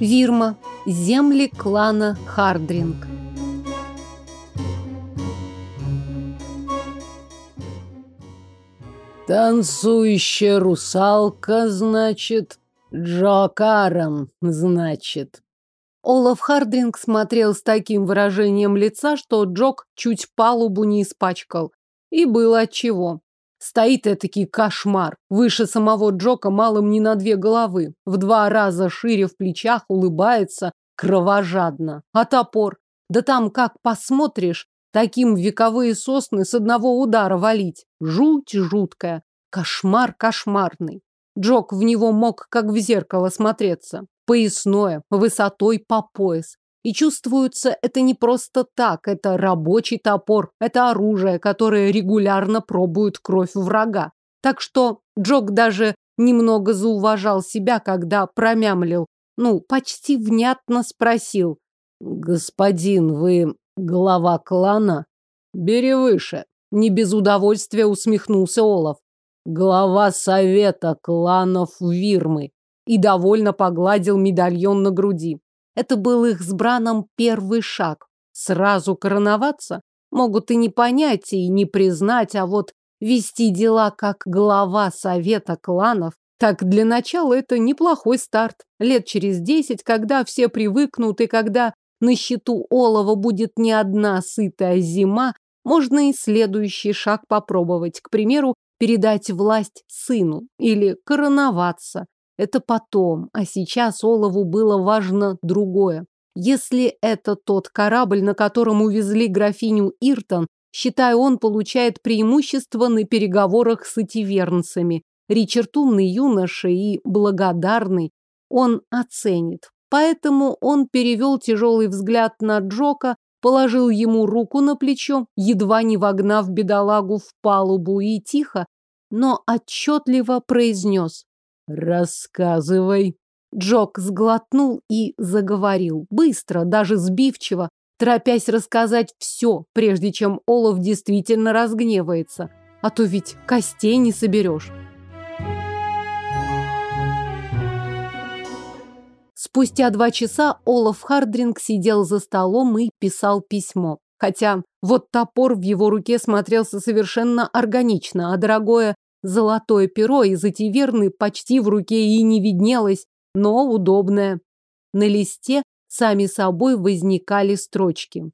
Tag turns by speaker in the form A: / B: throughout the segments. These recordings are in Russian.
A: Вирма, земли клана Хардринг.
B: Танцующая русалка, значит, Джокаром, значит.
A: Олаф Хардринг смотрел с таким выражением лица, что Джок чуть палубу не испачкал. И было отчего. Стоит этакий кошмар, выше самого Джока малым не на две головы, в два раза шире в плечах, улыбается кровожадно. А топор? Да там как посмотришь, таким вековые сосны с одного удара валить. Жуть жуткая, кошмар кошмарный. Джок в него мог как в зеркало смотреться. Поясное, высотой по пояс. И чувствуются, это не просто так, это рабочий топор, это оружие, которое регулярно пробует кровь врага. Так что Джок даже немного зауважал себя, когда промямлил. Ну, почти внятно спросил.
B: «Господин, вы глава клана?» «Бери выше», — не без удовольствия усмехнулся Олаф. «Глава совета кланов Вирмы» и довольно погладил медальон на груди. Это был их с Браном первый шаг. Сразу короноваться? Могут и не понять, и не признать, а вот вести дела как глава совета кланов, так для начала это неплохой старт. Лет через десять, когда все привыкнут и когда на счету олова будет не одна сытая зима, можно и следующий шаг попробовать, к примеру, передать власть сыну или короноваться. Это потом, а сейчас Олову было важно другое. Если это тот корабль, на котором увезли графиню Иртон, считай, он получает преимущество на переговорах с этивернцами. Ричард умный юноша и благодарный, он оценит. Поэтому он перевел тяжелый взгляд на Джока, положил ему руку на плечо, едва не вогнав бедолагу в палубу и тихо, но отчетливо произнес «Рассказывай!» Джок сглотнул и заговорил, быстро, даже сбивчиво, торопясь рассказать все, прежде чем Олов действительно разгневается. А то ведь костей не соберешь. Спустя два часа Олов Хардринг сидел за столом и писал письмо. Хотя вот топор в его руке смотрелся совершенно органично, а дорогое Золотое перо из этиверны почти в руке и не виднелось, но удобное. На листе сами собой возникали строчки.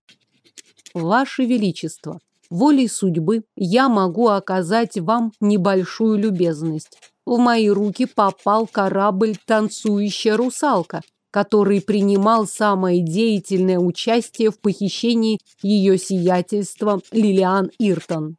B: Ваше Величество, волей судьбы я могу оказать вам небольшую любезность. В мои руки попал корабль «Танцующая русалка», который принимал самое деятельное участие в похищении ее сиятельства Лилиан Иртон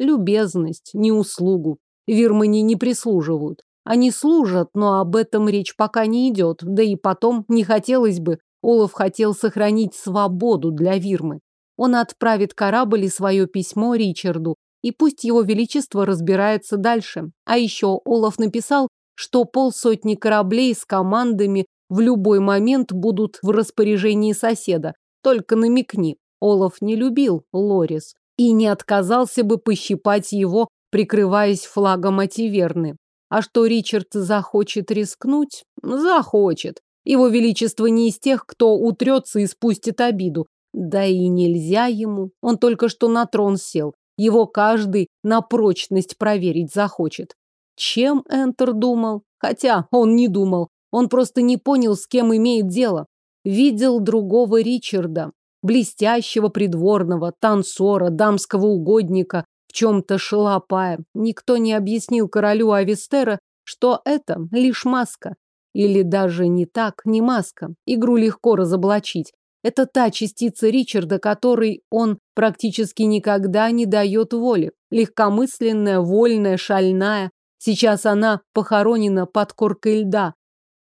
B: любезность, не услугу. Вирмане не прислуживают. Они служат, но об этом речь пока не идет. Да и потом не хотелось бы. Олаф хотел сохранить свободу для Вирмы. Он отправит корабль и свое письмо Ричарду. И пусть его величество разбирается дальше. А еще Олаф написал, что полсотни кораблей с командами в любой момент будут в распоряжении соседа. Только намекни. Олаф не любил Лорис и не отказался бы пощипать его, прикрываясь флагом Ативерны. А что Ричард захочет рискнуть? Захочет. Его величество не из тех, кто утрется и спустит обиду. Да и нельзя ему. Он только что на трон сел. Его каждый на прочность проверить захочет. Чем Энтер думал? Хотя он не думал. Он просто не понял, с кем имеет дело. Видел другого Ричарда, блестящего придворного, танцора, дамского угодника, в чем-то шалопая. Никто не объяснил королю Авестера, что это лишь маска. Или даже не так, не маска. Игру легко разоблачить. Это та частица Ричарда, которой он практически никогда не дает воли. Легкомысленная, вольная, шальная. Сейчас она похоронена под коркой льда.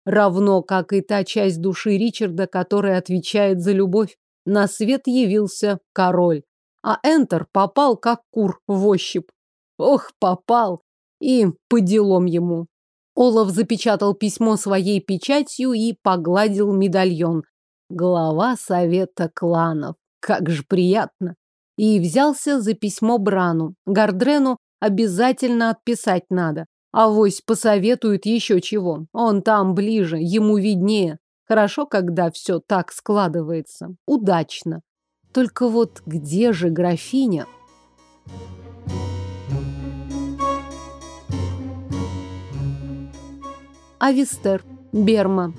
B: Равно, как и та часть души Ричарда, которая отвечает за любовь на свет явился король. А Энтер попал, как кур, в ощупь. Ох, попал! И по делам ему. Олаф запечатал письмо своей печатью и погладил медальон. Глава совета кланов. Как же приятно! И взялся за письмо Брану. Гардрену обязательно отписать надо.
A: А вось посоветуют еще чего. Он там ближе, ему виднее. Хорошо, когда все так складывается. Удачно. Только вот где же графиня? Авистер, Берма.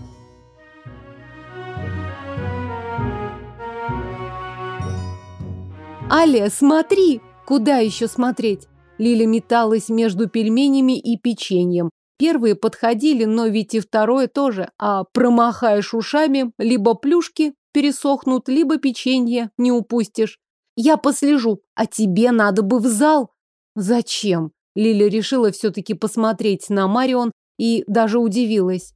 A: «Аля, смотри!» «Куда еще смотреть?» Лиля металась между пельменями и печеньем, Первые подходили, но ведь и второе тоже. А промахаешь ушами, либо плюшки пересохнут, либо печенье не упустишь. Я послежу, а тебе надо бы в зал. Зачем? Лиля решила все-таки посмотреть на Марион и даже удивилась.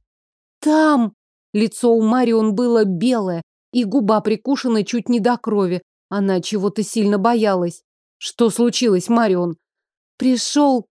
A: Там! Лицо у Марион было белое, и губа прикушена чуть не до крови. Она чего-то сильно боялась. Что случилось, Марион? Пришел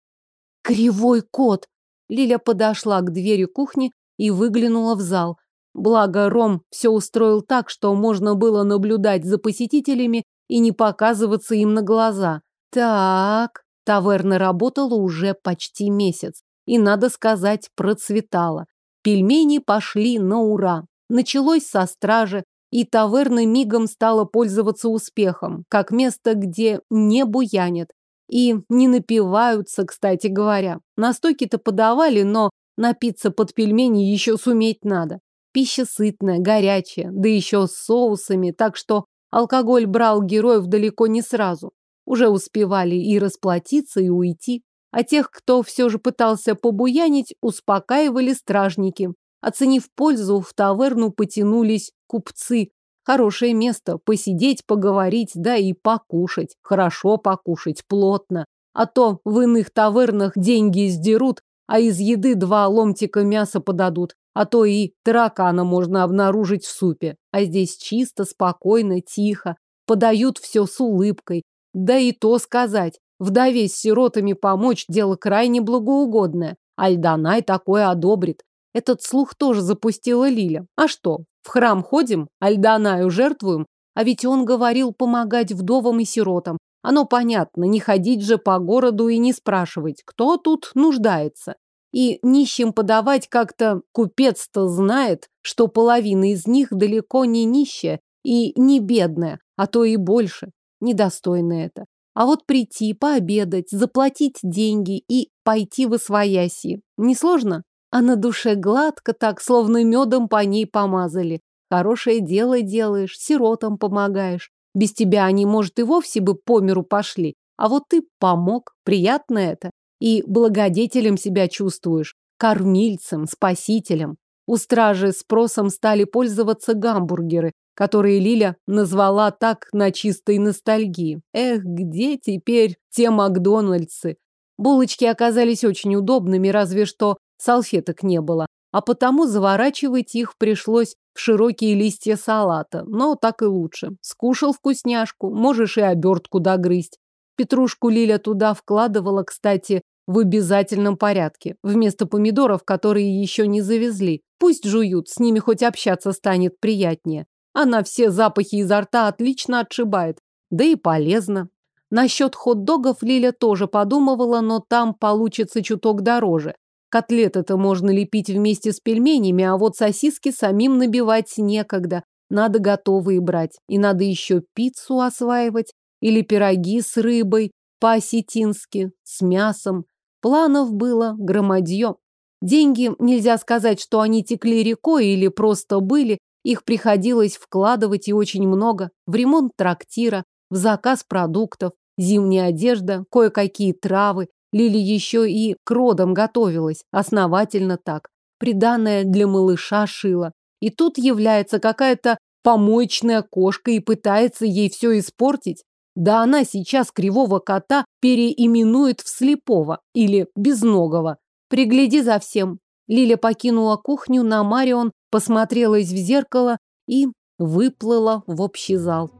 A: кривой кот. Лиля подошла к двери кухни и выглянула в зал. Благо, Ром все устроил так, что можно было наблюдать за посетителями и не показываться им на глаза. Так, таверна работала уже почти месяц. И, надо сказать, процветала. Пельмени пошли на ура. Началось со стражи, и таверна мигом стала пользоваться успехом, как место, где не буянят, и не напиваются, кстати говоря. Настойки-то подавали, но напиться под пельмени еще суметь надо. Пища сытная, горячая, да еще с соусами, так что алкоголь брал героев далеко не сразу. Уже успевали и расплатиться, и уйти. А тех, кто все же пытался побуянить, успокаивали стражники. Оценив пользу, в таверну потянулись купцы, Хорошее место, посидеть, поговорить, да и покушать. Хорошо покушать, плотно. А то в иных тавернах деньги сдерут, а из еды два ломтика мяса подадут. А то и таракана можно обнаружить в супе. А здесь чисто, спокойно, тихо. Подают все с улыбкой. Да и то сказать. Вдове с сиротами помочь – дело крайне благоугодное. Альданай такое одобрит. Этот слух тоже запустила Лиля. А что, в храм ходим, Альданаю жертвуем? А ведь он говорил помогать вдовам и сиротам. Оно понятно, не ходить же по городу и не спрашивать, кто тут нуждается. И нищим подавать как-то купец-то знает, что половина из них далеко не нищая и не бедная, а то и больше. Недостойно это. А вот прийти, пообедать, заплатить деньги и пойти в освояси. Несложно? а на душе гладко так, словно медом по ней помазали. Хорошее дело делаешь, сиротам помогаешь. Без тебя они, может, и вовсе бы по миру пошли. А вот ты помог, приятно это. И благодетелем себя чувствуешь, кормильцем, спасителем. У стражи спросом стали пользоваться гамбургеры, которые Лиля назвала так на чистой ностальгии. Эх, где теперь те Макдональдсы? Булочки оказались очень удобными, разве что салфеток не было, а потому заворачивать их пришлось в широкие листья салата, но так и лучше. Скушал вкусняшку, можешь и обертку догрызть. Петрушку Лиля туда вкладывала, кстати, в обязательном порядке, вместо помидоров, которые еще не завезли. Пусть жуют, с ними хоть общаться станет приятнее. Она все запахи изо рта отлично отшибает, да и полезно. Насчет хот-догов Лиля тоже подумывала, но там получится чуток дороже. Котлеты-то можно лепить вместе с пельменями, а вот сосиски самим набивать некогда. Надо готовые брать. И надо еще пиццу осваивать. Или пироги с рыбой по-осетински, с мясом. Планов было громадье. Деньги, нельзя сказать, что они текли рекой или просто были, их приходилось вкладывать и очень много. В ремонт трактира, в заказ продуктов, зимняя одежда, кое-какие травы, Лили еще и к родам готовилась, основательно так. Приданная для малыша шила. И тут является какая-то помоечная кошка и пытается ей все испортить. Да она сейчас кривого кота переименует в слепого или безногого. Пригляди за всем. Лиля покинула кухню, на Марион посмотрелась в зеркало и выплыла в общий зал.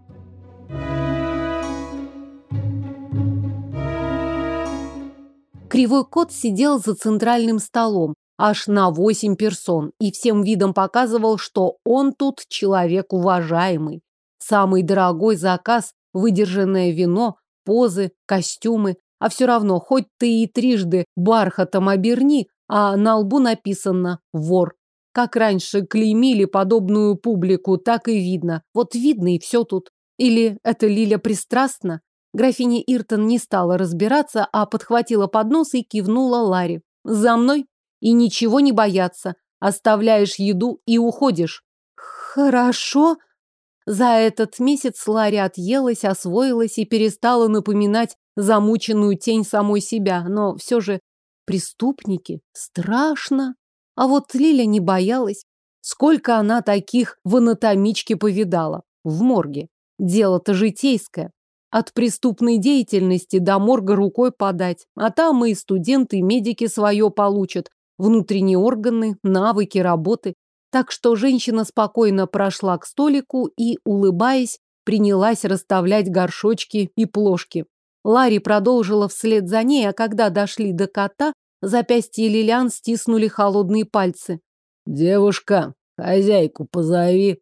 A: Кривой кот сидел за центральным столом, аж на восемь персон, и всем видом показывал, что он тут человек уважаемый. Самый дорогой заказ, выдержанное вино, позы, костюмы, а все равно, хоть ты и трижды бархатом оберни, а на лбу написано «вор». Как раньше клеймили подобную публику, так и видно. Вот видно и все тут. Или это Лиля пристрастна? Графиня Иртон не стала разбираться, а подхватила поднос и кивнула Ларе. «За мной и ничего не бояться. Оставляешь еду и уходишь».
B: «Хорошо». За этот месяц Ларе отъелась, освоилась и перестала напоминать замученную тень самой себя. Но все же преступники страшно. А вот Лиля не боялась. Сколько она таких в анатомичке повидала. В морге. Дело-то житейское. От преступной деятельности до морга рукой подать. А там и студенты, и медики свое получат. Внутренние органы, навыки работы. Так что женщина спокойно прошла к столику и, улыбаясь, принялась расставлять горшочки и плошки. Ларри продолжила вслед за ней, а когда дошли до кота, запястье Лилиан стиснули холодные пальцы.
C: «Девушка, хозяйку позови».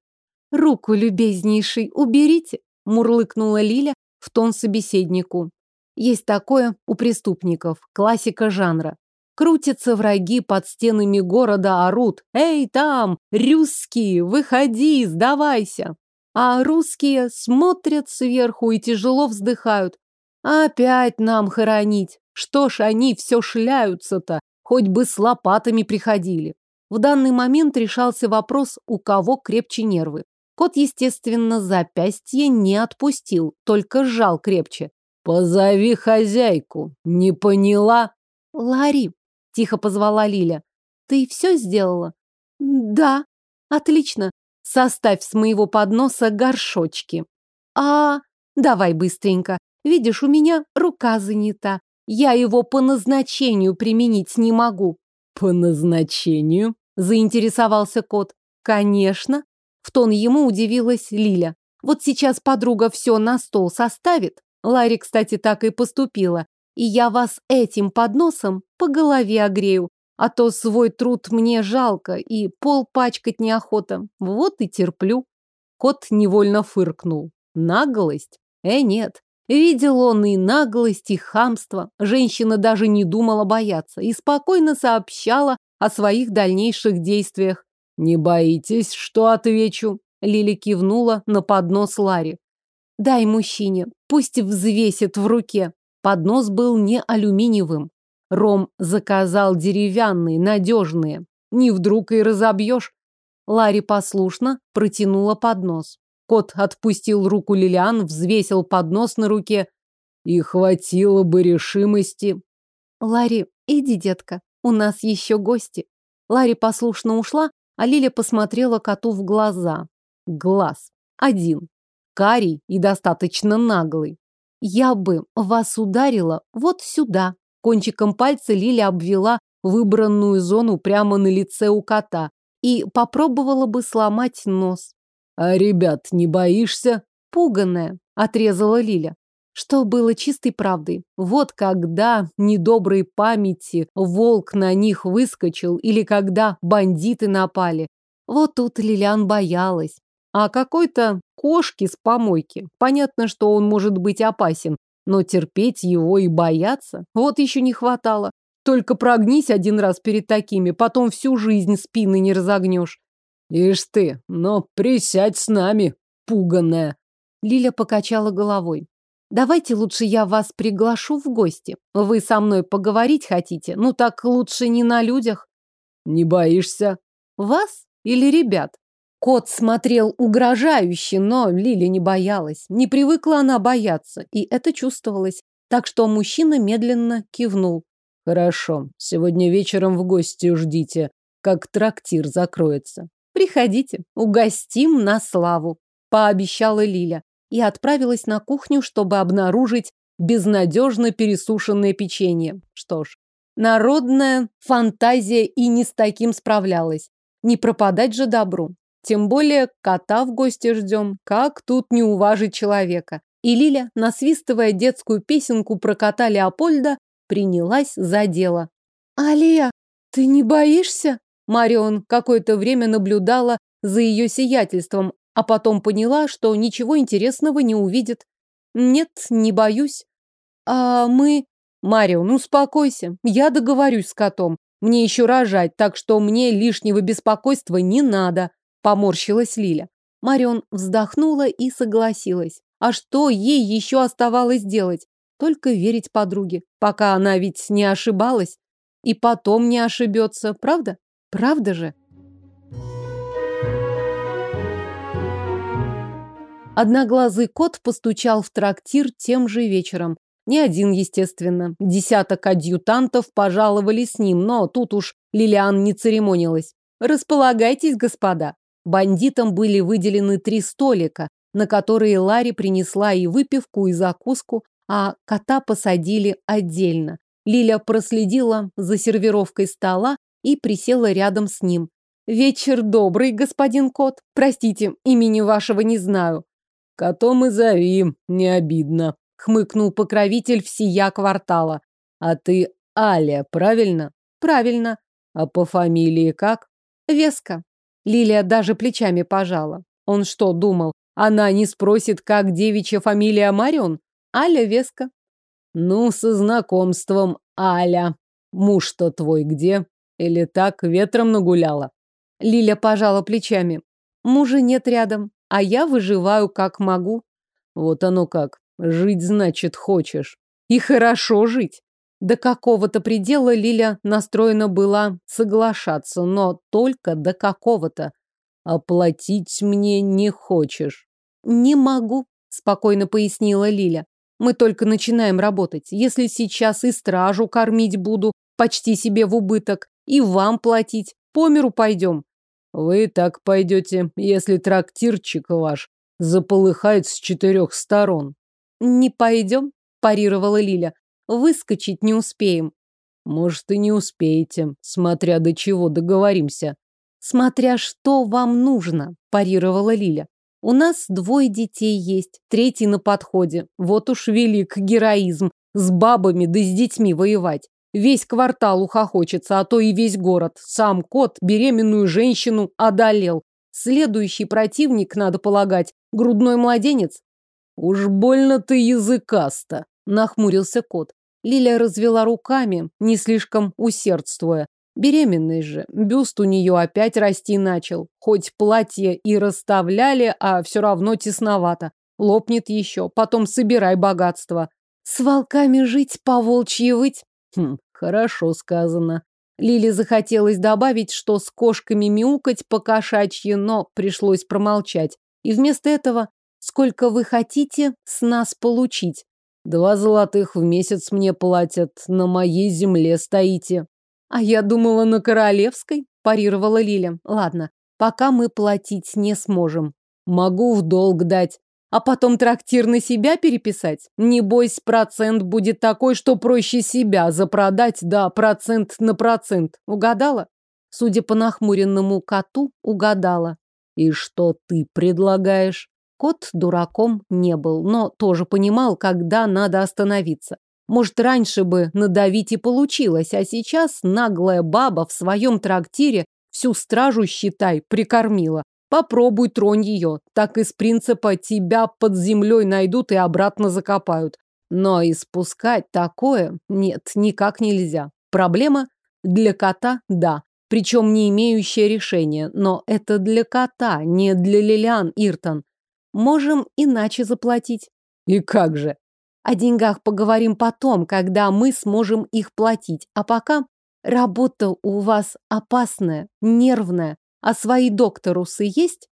B: «Руку, любезнейший, уберите», – мурлыкнула Лиля, в тон собеседнику. Есть такое у преступников, классика жанра. Крутятся враги под стенами города, орут «Эй, там! Русские! Выходи! Сдавайся!» А русские смотрят сверху и тяжело вздыхают. «Опять нам хоронить! Что ж они все шляются-то? Хоть бы с лопатами приходили!» В данный момент решался вопрос, у кого крепче нервы. Кот, естественно, запястье не отпустил, только сжал крепче.
C: «Позови хозяйку! Не поняла?»
B: «Ларри!» – тихо позвала Лиля. «Ты все сделала?» «Да». «Отлично. Составь с моего подноса горшочки». «А, давай быстренько. Видишь, у меня рука занята. Я его по назначению применить не могу».
C: «По назначению?» – заинтересовался кот.
B: «Конечно. В тон ему удивилась Лиля. Вот сейчас подруга все на стол составит. Ларри, кстати, так и поступила. И я вас этим подносом по голове огрею. А то свой труд мне жалко и пол пачкать неохота. Вот и терплю. Кот невольно фыркнул. Наглость? Э, нет. Видел он и наглость, и хамство. Женщина даже не думала бояться и спокойно сообщала о своих дальнейших действиях.
C: «Не боитесь, что отвечу?»
B: Лили кивнула на поднос Ларри. «Дай мужчине, пусть взвесит в руке». Поднос был не алюминиевым. Ром заказал деревянные, надежные. Не вдруг и разобьешь. Ларри послушно протянула поднос. Кот отпустил руку Лилиан, взвесил поднос на руке.
C: И хватило бы решимости.
B: Ларри, иди, детка, у нас еще гости. Ларри послушно ушла, а Лиля посмотрела коту в глаза. Глаз. Один. Карий и достаточно наглый. Я бы вас ударила вот сюда. Кончиком пальца Лиля обвела выбранную зону прямо на лице у кота и попробовала бы сломать нос.
C: «А, ребят, не боишься?»
B: Пуганая, отрезала Лиля что было чистой правдой. Вот когда недоброй памяти волк на них выскочил или когда бандиты напали. Вот тут Лилиан боялась. А какой-то кошки с помойки. Понятно, что он может быть опасен, но терпеть его и бояться вот еще не хватало. Только прогнись один раз перед такими, потом всю жизнь спины не разогнешь.
C: Ишь ты, но присядь с нами, пуганая.
B: Лиля покачала головой. Давайте лучше я вас приглашу в гости. Вы со мной поговорить хотите? Ну так лучше не на людях.
C: Не боишься?
B: Вас или ребят? Кот смотрел угрожающе, но Лили не боялась. Не привыкла она бояться, и это чувствовалось. Так что мужчина медленно кивнул.
C: Хорошо, сегодня вечером в гости ждите, как трактир закроется.
B: Приходите, угостим на славу, пообещала Лиля и отправилась на кухню, чтобы обнаружить безнадежно пересушенное печенье. Что ж, народная фантазия и не с таким справлялась. Не пропадать же добру. Тем более кота в гости ждем. Как тут не уважить человека? И Лиля, насвистывая детскую песенку про кота Леопольда, принялась за дело. «Алия, ты не боишься?» Марион какое-то время наблюдала за ее сиятельством, а потом поняла, что ничего интересного не увидит. Нет, не боюсь. А мы...
A: Марион, ну, успокойся. Я договорюсь с котом. Мне еще рожать, так что мне лишнего беспокойства не надо. Поморщилась Лиля. Марион вздохнула и согласилась. А что ей еще оставалось делать? Только верить подруге, пока она ведь не ошибалась. И потом не ошибется, правда? Правда же? Одноглазый кот постучал в трактир тем же вечером. Не один, естественно. Десяток адъютантов пожаловали с ним, но тут уж Лилиан не церемонилась. «Располагайтесь, господа». Бандитам были выделены три столика, на которые Ларри принесла и выпивку, и закуску, а кота посадили отдельно. Лиля проследила за сервировкой стола и присела рядом с ним. «Вечер добрый, господин кот. Простите, имени вашего не знаю.
C: Котом и зови, не обидно», — хмыкнул покровитель всея квартала. «А ты Аля, правильно?»
A: «Правильно».
C: «А по фамилии как?»
A: «Веска». Лилия даже плечами пожала. Он что, думал, она не спросит, как девичья фамилия Марион? Аля Веска.
C: Ну, со знакомством, Аля. Муж-то твой где? Или так ветром нагуляла?
A: Лиля пожала плечами. Мужа нет рядом а я выживаю как могу.
C: Вот оно как. Жить значит хочешь.
A: И хорошо жить. До какого-то предела Лиля настроена была соглашаться, но только до какого-то.
C: А Оплатить мне не хочешь.
A: Не могу, спокойно пояснила Лиля. Мы только начинаем работать. Если сейчас и стражу кормить буду, почти себе в убыток, и вам платить, по миру пойдем.
C: Вы так пойдете, если трактирчик ваш заполыхает с четырех сторон.
A: Не пойдем, парировала Лиля. Выскочить не успеем.
C: Может, и не успеете, смотря до чего договоримся.
A: Смотря что вам нужно, парировала Лиля. У нас двое детей есть, третий на подходе. Вот уж велик героизм с бабами да с детьми воевать. Весь квартал ухохочется, а то и весь город. Сам кот беременную женщину одолел. Следующий противник, надо полагать, грудной младенец.
C: Уж больно ты языкаста,
A: нахмурился кот. Лиля развела руками, не слишком усердствуя. Беременной же, бюст у нее опять расти начал. Хоть платье и расставляли, а все равно тесновато. Лопнет еще, потом собирай богатство. С волками жить, по волчьи выть.
C: Хм, хорошо сказано.
A: Лиле захотелось добавить, что с кошками мяукать по-кошачьи, но пришлось промолчать. И вместо этого «Сколько вы хотите с нас получить?»
C: «Два золотых в месяц мне платят, на моей земле стоите».
A: «А я думала, на королевской?» – парировала Лиля. «Ладно, пока мы платить не сможем.
C: Могу в долг дать
A: а потом трактир на себя переписать? Небось, процент будет такой, что проще себя запродать, да, процент на процент. Угадала? Судя по нахмуренному коту, угадала.
C: И что ты предлагаешь?
A: Кот дураком не был, но тоже понимал, когда надо остановиться. Может, раньше бы надавить и получилось, а сейчас наглая баба в своем трактире всю стражу, считай, прикормила. Попробуй тронь ее, так из принципа тебя под землей найдут и обратно закопают. Но испускать такое нет, никак нельзя. Проблема для кота – да, причем не имеющая решения, но это для кота, не для Лилиан Иртон. Можем иначе заплатить.
C: И как же?
A: О деньгах поговорим потом, когда мы сможем их платить, а пока работа у вас опасная, нервная а свои докторусы есть?»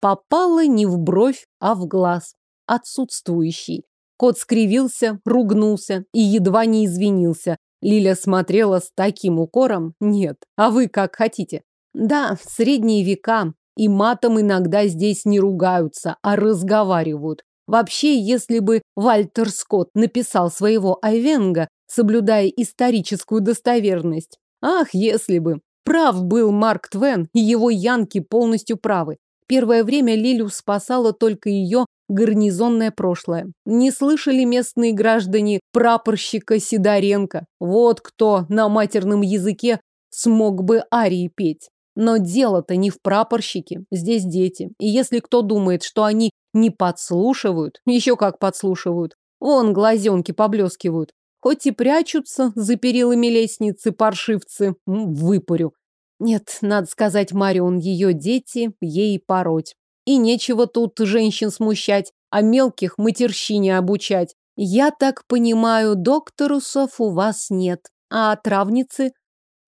A: Попала не в бровь, а в глаз. Отсутствующий. Кот скривился, ругнулся и едва не извинился. Лиля смотрела с таким укором. «Нет, а вы как хотите». «Да, в средние века. И матом иногда здесь не ругаются, а разговаривают. Вообще, если бы Вальтер Скотт написал своего Айвенга, соблюдая историческую достоверность, Ах, если бы! Прав был Марк Твен, и его янки полностью правы. Первое время Лилю спасало только ее гарнизонное прошлое. Не слышали местные граждане прапорщика Сидоренко. Вот кто на матерном языке смог бы арии петь. Но дело-то не в прапорщике, здесь дети. И если кто думает, что они не подслушивают, еще как подслушивают, вон глазенки поблескивают, Хоть и прячутся за перилами лестницы паршивцы, выпарю. Нет, надо сказать Марион, ее дети ей пороть. И нечего тут женщин смущать, а мелких матерщине обучать. Я так понимаю, докторусов у вас нет, а травницы?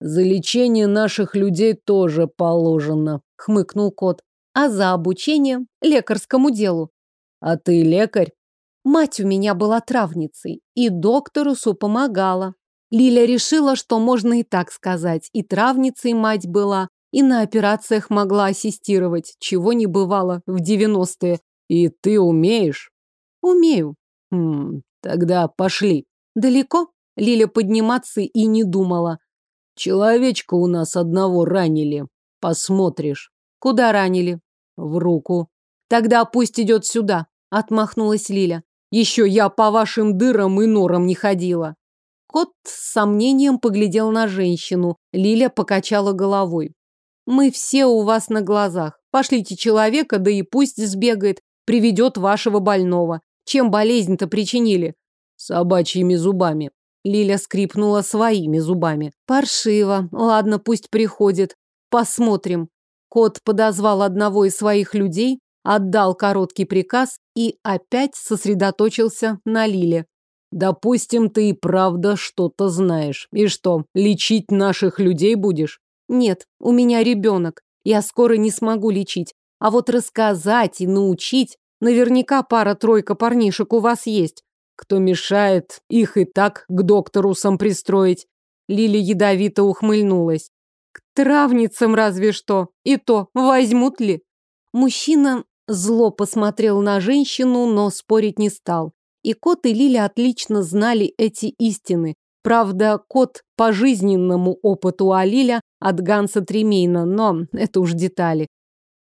C: За лечение наших людей тоже положено, хмыкнул кот.
A: А за обучение лекарскому делу.
C: А ты лекарь?
A: Мать у меня была травницей, и доктору помогала. Лиля решила, что можно и так сказать. И травницей мать была, и на операциях могла ассистировать, чего не бывало в 90-е.
C: И ты умеешь?
A: Умею.
C: Хм, тогда пошли.
A: Далеко? Лиля подниматься и не думала.
C: Человечка у нас одного ранили. Посмотришь.
A: Куда ранили?
C: В руку.
A: Тогда пусть идет сюда, отмахнулась Лиля. Еще я по вашим дырам и норам не ходила. Кот с сомнением поглядел на женщину. Лиля покачала головой. Мы все у вас на глазах. Пошлите человека, да и пусть сбегает, приведет вашего больного. Чем болезнь-то причинили?
C: Собачьими зубами.
A: Лиля скрипнула своими зубами. Паршиво. Ладно, пусть приходит. Посмотрим. Кот подозвал одного из своих людей, отдал короткий приказ и опять сосредоточился на Лиле.
C: «Допустим, ты и правда что-то знаешь. И что, лечить наших людей будешь?»
A: «Нет, у меня ребенок. Я скоро не смогу лечить. А вот рассказать и научить наверняка пара-тройка парнишек у вас есть.
C: Кто мешает их и так к доктору сам пристроить?»
A: Лили ядовито ухмыльнулась. «К травницам разве что. И то, возьмут ли?» Мужчина Зло посмотрел на женщину, но спорить не стал. И кот, и Лиля отлично знали эти истины. Правда, кот по жизненному опыту, а Лиля от Ганса Тремейна, но это уж детали.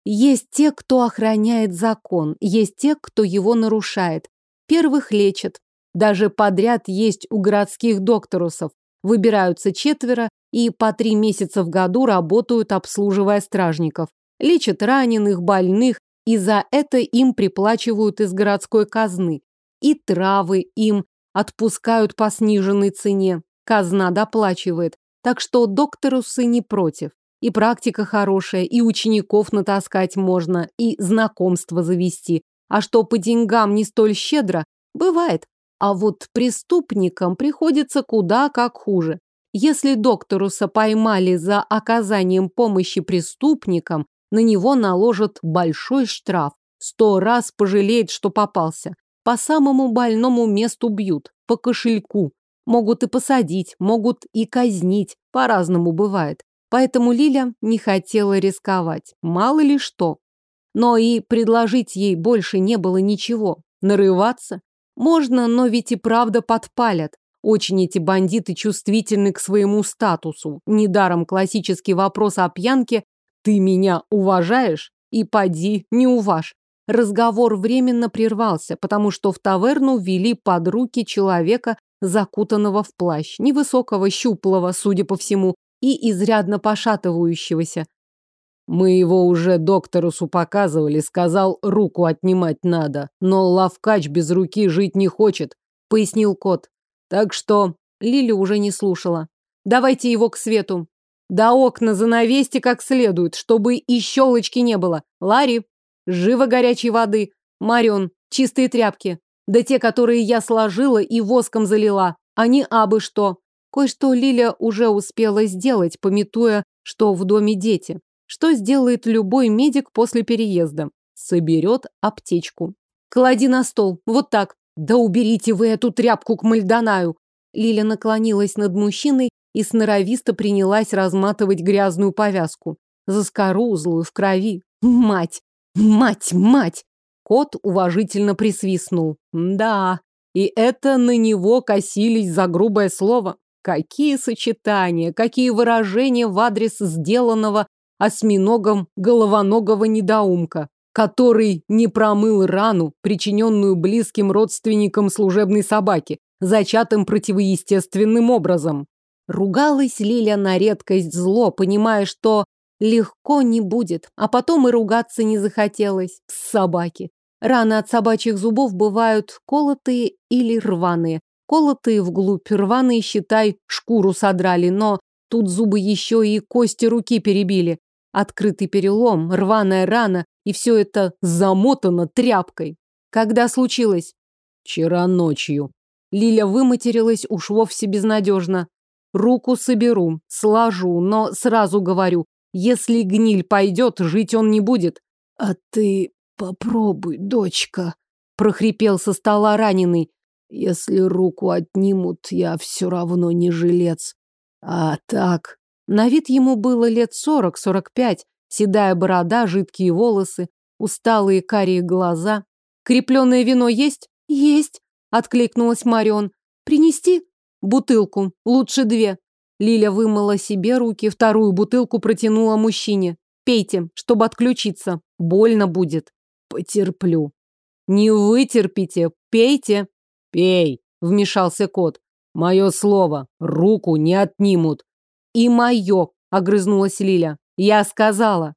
A: Есть те, кто охраняет закон, есть те, кто его нарушает. Первых лечат. Даже подряд есть у городских докторусов. Выбираются четверо и по три месяца в году работают, обслуживая стражников. Лечат раненых, больных, и за это им приплачивают из городской казны. И травы им отпускают по сниженной цене. Казна доплачивает, так что докторусы не против. И практика хорошая, и учеников натаскать можно, и знакомство завести. А что по деньгам не столь щедро, бывает. А вот преступникам приходится куда как хуже. Если докторуса поймали за оказанием помощи преступникам, на него наложат большой штраф. Сто раз пожалеет, что попался. По самому больному месту бьют, по кошельку. Могут и посадить, могут и казнить. По-разному бывает. Поэтому Лиля не хотела рисковать. Мало ли что. Но и предложить ей больше не было ничего. Нарываться? Можно, но ведь и правда подпалят. Очень эти бандиты чувствительны к своему статусу. Недаром классический вопрос о пьянке ты меня уважаешь? И поди, не уваж. Разговор временно прервался, потому что в таверну вели под руки человека, закутанного в плащ, невысокого, щуплого, судя по всему, и изрядно пошатывающегося.
C: Мы его уже докторусу показывали, сказал, руку отнимать надо, но лавкач без руки жить не хочет, пояснил кот. Так что Лили уже не слушала. Давайте его к свету. Да окна занавесьте как следует, чтобы и щелочки не было. Ларри, живо горячей воды. Марион, чистые тряпки. Да те, которые я сложила и воском залила. Они абы что. Кое-что Лиля уже успела сделать, пометуя, что в доме дети. Что сделает любой медик после переезда? Соберет аптечку. Клади на стол. Вот так. Да уберите вы эту тряпку к Мальдонаю. Лиля наклонилась над мужчиной и сноровисто принялась разматывать грязную повязку. Заскорузлую, в крови. Мать! Мать! Мать! Кот уважительно присвистнул. Да, и это на него косились за грубое слово. Какие сочетания, какие выражения в адрес сделанного осьминогом головоногого недоумка, который не промыл рану, причиненную близким родственникам служебной собаки, зачатым противоестественным образом. Ругалась Лиля на редкость зло, понимая, что легко не будет, а потом и ругаться не захотелось. Собаки. Раны от собачьих зубов бывают колотые или рваные.
B: Колотые вглубь, рваные, считай, шкуру содрали, но тут зубы еще и кости руки перебили. Открытый перелом, рваная рана, и все это замотано тряпкой. Когда случилось?
C: Вчера ночью.
B: Лиля выматерилась уж вовсе безнадежно. Руку соберу, сложу, но сразу говорю, если гниль пойдет, жить он не будет.
C: А ты попробуй, дочка,
B: прохрипел со стола раненый.
C: Если руку отнимут, я все равно не жилец. А так...
B: На вид ему было лет сорок-сорок пять. Седая борода, жидкие волосы, усталые карие глаза. Крепленное вино есть? Есть, откликнулась Марион. Принести? Бутылку. Лучше две. Лиля вымыла себе руки, вторую бутылку протянула мужчине. Пейте, чтобы отключиться. Больно будет.
C: Потерплю.
B: Не вытерпите. Пейте.
C: Пей, вмешался кот. Мое слово. Руку не отнимут.
B: И мое, огрызнулась Лиля. Я сказала.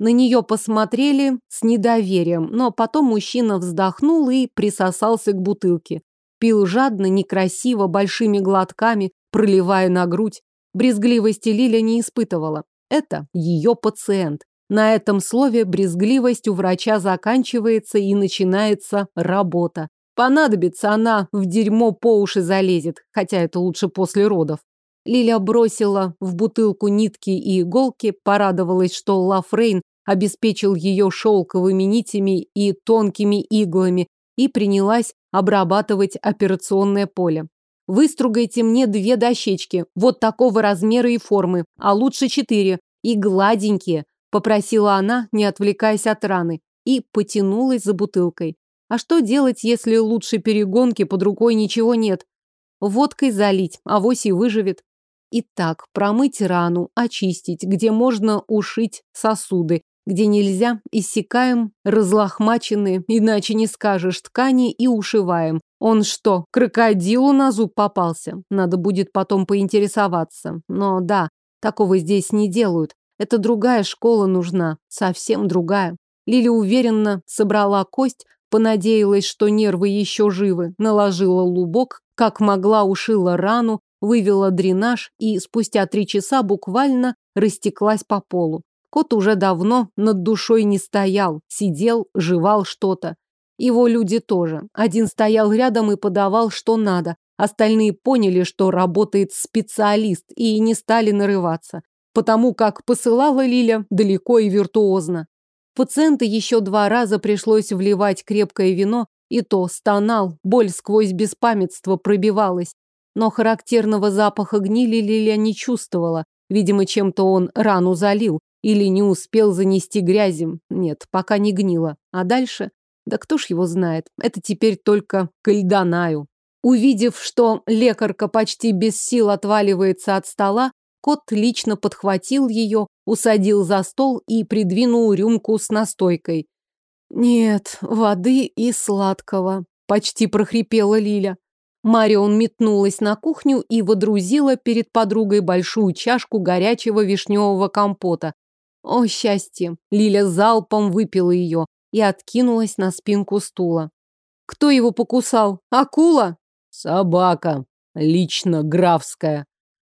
B: На нее посмотрели с недоверием, но потом мужчина вздохнул и присосался к бутылке пил жадно, некрасиво, большими глотками, проливая на грудь. Брезгливости Лиля не испытывала. Это ее пациент. На этом слове брезгливость у врача заканчивается и начинается работа. Понадобится она, в дерьмо по уши залезет, хотя это лучше после родов. Лиля бросила в бутылку нитки и иголки, порадовалась, что Лафрейн обеспечил ее шелковыми нитями и тонкими иглами, и принялась обрабатывать операционное поле. Выстругайте мне две дощечки, вот такого размера и формы, а лучше четыре, и гладенькие, попросила она, не отвлекаясь от раны, и потянулась за бутылкой. А что делать, если лучше перегонки под рукой ничего нет? Водкой залить, авось и выживет. Итак, промыть рану, очистить, где можно ушить сосуды где нельзя, иссекаем, разлохмачены, иначе не скажешь, ткани и ушиваем. Он что, крокодилу на зуб попался? Надо будет потом поинтересоваться. Но да, такого здесь не делают. Это другая школа нужна, совсем другая. Лили уверенно собрала кость, понадеялась, что нервы еще живы, наложила лубок, как могла ушила рану, вывела дренаж и спустя три часа буквально растеклась по полу. Кот уже давно над душой не стоял, сидел, жевал что-то. Его люди тоже. Один стоял рядом и подавал, что надо. Остальные поняли, что работает специалист, и не стали нарываться. Потому как посылала Лиля далеко и виртуозно. Пациента еще два раза пришлось вливать крепкое вино, и то стонал, боль сквозь беспамятство пробивалась. Но характерного запаха гнили Лиля не чувствовала. Видимо, чем-то он рану залил, или не успел занести грязем. Нет, пока не гнило. А дальше? Да кто ж его знает? Это теперь только к Ильданаю. Увидев, что лекарка почти без сил отваливается от стола, кот лично подхватил ее, усадил за стол и придвинул рюмку с настойкой. «Нет, воды и сладкого», – почти прохрипела Лиля. Марион метнулась на кухню и водрузила перед подругой большую чашку горячего вишневого компота, о, счастье! Лиля залпом выпила ее и откинулась на спинку стула. Кто его покусал? Акула?
C: Собака. Лично графская.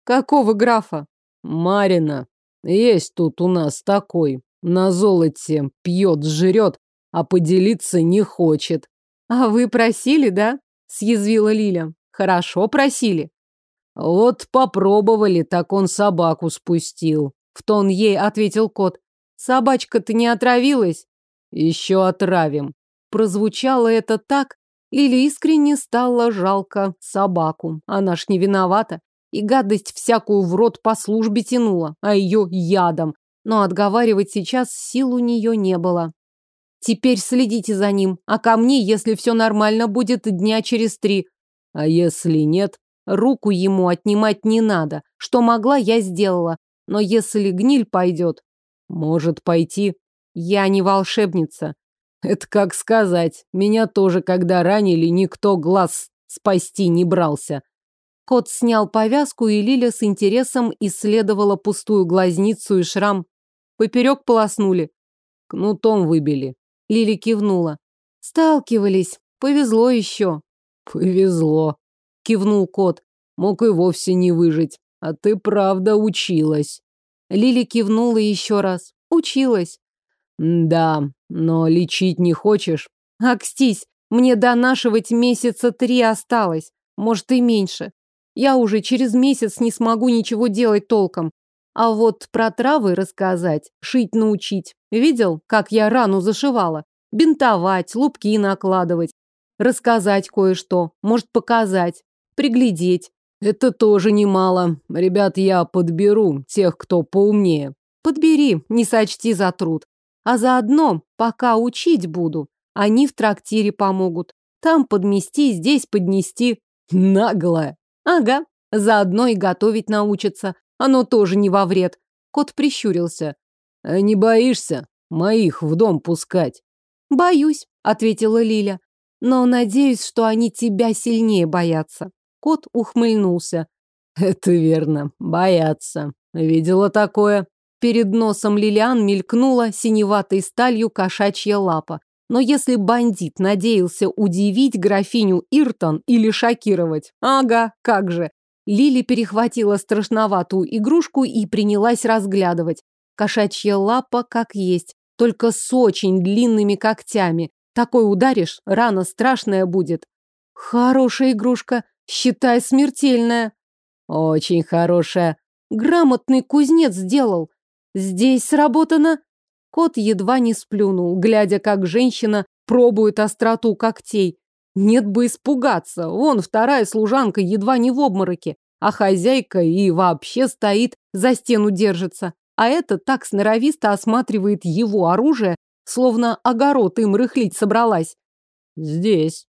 B: Какого графа?
C: Марина. Есть тут у нас такой. На золоте пьет, жрет, а поделиться не хочет.
B: А вы просили, да? Съязвила Лиля. Хорошо просили.
C: Вот попробовали, так он собаку спустил.
B: В тон ей ответил кот. «Собачка, ты не отравилась?»
C: «Еще отравим».
B: Прозвучало это так, Лили искренне стало жалко собаку. Она ж не виновата. И гадость всякую в рот по службе тянула, а ее ядом. Но отговаривать сейчас сил у нее не было. «Теперь следите за ним, а ко мне, если все нормально, будет дня через три».
C: «А если нет?»
B: Руку ему отнимать не надо. Что могла, я сделала. Но если гниль пойдет,
C: может пойти.
B: Я не волшебница.
C: Это как сказать. Меня тоже, когда ранили, никто глаз спасти не брался.
B: Кот снял повязку, и Лиля с интересом исследовала пустую глазницу и шрам. Поперек полоснули.
C: Кнутом выбили.
B: Лили кивнула. Сталкивались. Повезло еще.
C: Повезло. Кивнул кот. Мог и вовсе не выжить. «А ты правда училась?»
B: Лили кивнула еще раз. «Училась».
C: «Да, но лечить не хочешь?»
B: «Акстись, мне донашивать месяца три осталось, может и меньше. Я уже через месяц не смогу ничего делать толком. А вот про травы рассказать, шить научить. Видел, как я рану зашивала? Бинтовать, лупки накладывать. Рассказать кое-что, может показать, приглядеть.
C: Это тоже немало. Ребят, я подберу тех, кто поумнее.
B: Подбери, не сочти за труд. А заодно, пока учить буду, они в трактире помогут. Там подмести, здесь поднести.
C: Наглая.
B: Ага, заодно и готовить научиться. Оно тоже не во вред. Кот прищурился.
C: «А не боишься моих в дом пускать?
B: Боюсь, ответила Лиля. Но надеюсь, что они тебя сильнее боятся. Кот ухмыльнулся.
C: «Это верно. Боятся. Видела такое?»
B: Перед носом Лилиан мелькнула синеватой сталью кошачья лапа. Но если бандит надеялся удивить графиню Иртон или шокировать, ага, как же. Лили перехватила страшноватую игрушку и принялась разглядывать. Кошачья лапа как есть, только с очень длинными когтями. Такой ударишь, рана страшная будет. Хорошая игрушка, Считай смертельная.
C: Очень хорошая.
B: Грамотный кузнец сделал. Здесь сработано. Кот едва не сплюнул, глядя, как женщина пробует остроту когтей. Нет бы испугаться. Вон вторая служанка едва не в обмороке, а хозяйка и вообще стоит, за стену держится. А это так сноровисто осматривает его оружие, словно огород им рыхлить собралась.
C: Здесь.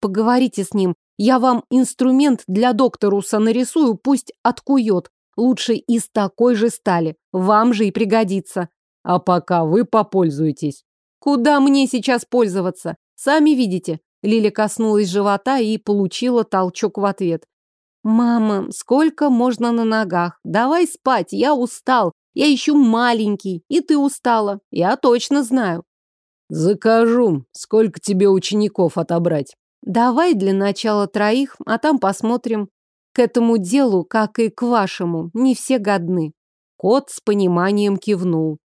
B: Поговорите с ним. Я вам инструмент для докторуса нарисую, пусть откует. Лучше из такой же стали. Вам же и пригодится.
C: А пока вы попользуетесь.
B: Куда мне сейчас пользоваться? Сами видите. Лиля коснулась живота и получила толчок в ответ. «Мама, сколько можно на ногах? Давай спать, я устал. Я еще маленький, и ты устала. Я точно знаю».
C: «Закажу. Сколько тебе учеников отобрать?»
B: Давай для начала троих, а там посмотрим. К этому делу, как и к вашему, не все годны. Кот с пониманием кивнул.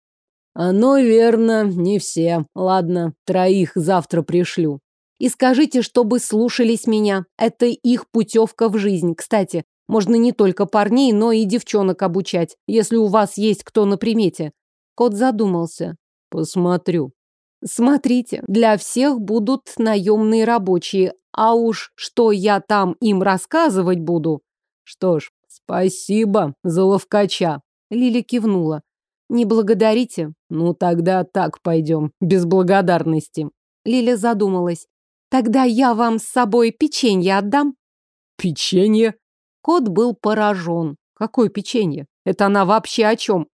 C: Оно верно, не все. Ладно, троих завтра пришлю.
B: И скажите, чтобы слушались меня. Это их путевка в жизнь. Кстати, можно не только парней, но и девчонок обучать, если у вас есть кто на примете. Кот задумался.
C: Посмотрю.
B: Смотрите, для всех будут наемные рабочие, а уж что я там им рассказывать буду.
C: Что ж, спасибо за ловкача.
B: Лили кивнула. Не благодарите?
C: Ну тогда так пойдем, без благодарности.
B: Лиля задумалась. Тогда я вам с собой печенье отдам.
C: Печенье?
B: Кот был поражен.
C: Какое печенье?
B: Это она вообще о чем?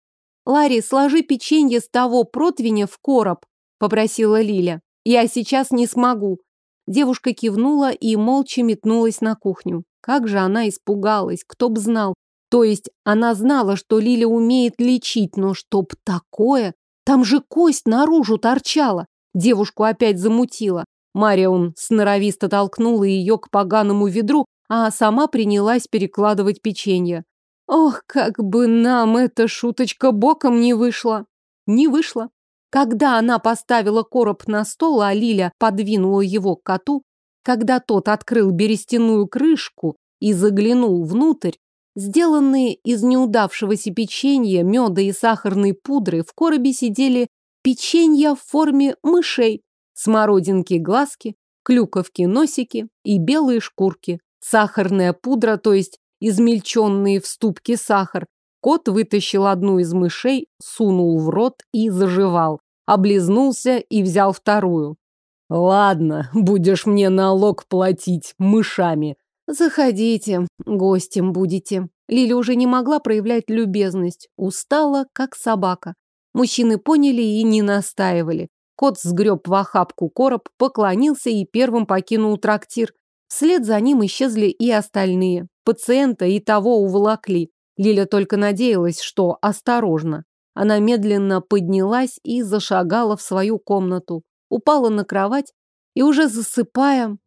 B: Ларри, сложи печенье с того противня в короб. — попросила Лиля. «Я сейчас не смогу». Девушка кивнула и молча метнулась на кухню. Как же она испугалась, кто б знал. То есть она знала, что Лиля умеет лечить, но чтоб такое... Там же кость наружу торчала. Девушку опять замутила. Марион сноровисто толкнула ее к поганому ведру, а сама принялась перекладывать печенье. Ох, как бы нам эта шуточка боком не вышла. Не вышла. Когда она поставила короб на стол, а Лиля подвинула его к коту, когда тот открыл берестяную крышку и заглянул внутрь, сделанные из неудавшегося печенья, меда и сахарной пудры в коробе сидели печенья в форме мышей, смородинки-глазки, клюковки-носики и белые шкурки, сахарная пудра, то есть измельченные в ступке сахар. Кот вытащил одну из мышей, сунул в рот и заживал облизнулся и взял вторую.
C: «Ладно, будешь мне налог платить мышами».
B: «Заходите, гостем будете». Лили уже не могла проявлять любезность. Устала, как собака. Мужчины поняли и не настаивали. Кот сгреб в охапку короб, поклонился и первым покинул трактир. Вслед за ним исчезли и остальные. Пациента и того уволокли. Лиля только надеялась, что осторожно. Она медленно поднялась и зашагала в свою комнату, упала на кровать и уже засыпая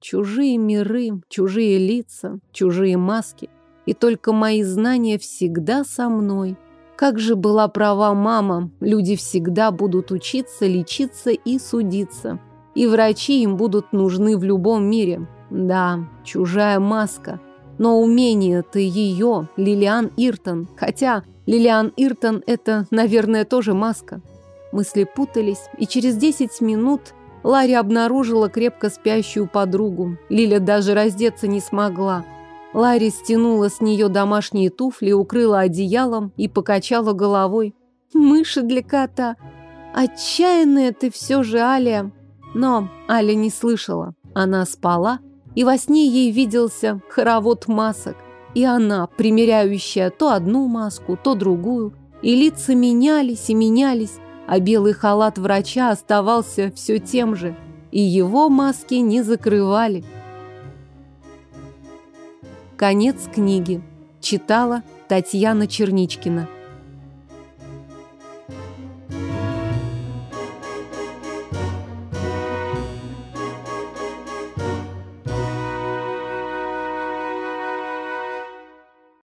B: чужие миры, чужие лица, чужие маски. И только мои знания всегда со мной. Как же была права мама, люди всегда будут учиться, лечиться и судиться. И врачи им будут нужны в любом мире. Да, чужая маска – но умение ты ее, Лилиан Иртон. Хотя Лилиан Иртон – это, наверное, тоже маска. Мысли путались, и через 10 минут Ларри обнаружила крепко спящую подругу. Лиля даже раздеться не смогла. Ларри стянула с нее домашние туфли, укрыла одеялом и покачала головой. «Мыши для кота! Отчаянная ты все же, Аля!» Но Аля не слышала. Она спала, и во сне ей виделся хоровод масок, и она, примеряющая то одну маску, то другую, и лица менялись и менялись, а белый халат врача оставался все тем же, и его маски не закрывали. Конец книги. Читала Татьяна Черничкина.